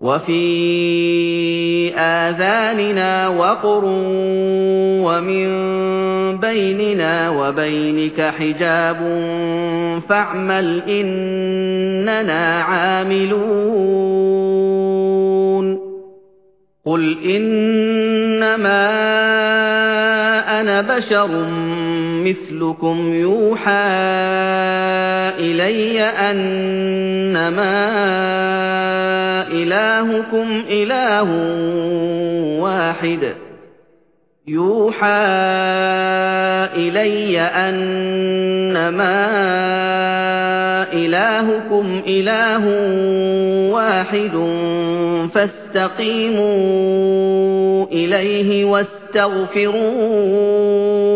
وَفِي آذَانِنَا وَقْرٌ وَمِن بَيْنِنَا وَبَيْنِكَ حِجَابٌ فَاعْمَلْ إِنَّنَا عَامِلُونَ. قُلْ إِنَّمَا أَنَا بَشَرٌ مِثْلُكُمْ يُوحَى إِلَيَّ أَنَّمَا إِلَٰهُكُمْ إِلَٰهٌ وَاحِدٌ. يُوحَىٰ إِلَيَّ أَنَّمَا إِلَٰهُكُمْ إِلَٰهٌ وَاحِدٌ. فَاسْتَقِيمُوا إِلَيْهِ وَاسْتَغْفِرُوهُ.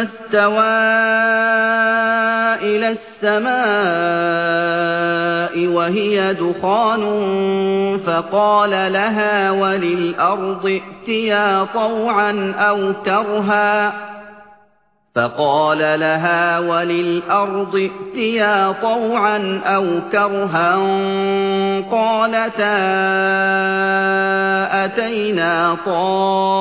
ثُمَّ اسْتَوَىٰ إِلَى السَّمَاءِ وَهِيَ دُخَانٌ فَقَالَ لَهَا وَلِلْأَرْضِ ائْتِيَا طَوْعًا أَوْ كَرْهًا فَقَالَ لَهَا وَلِلْأَرْضِ ائْتِيَا طَوْعًا أَوْ كَرْهًا قَالَتَا أَتَيْنَا طَائِعِينَ.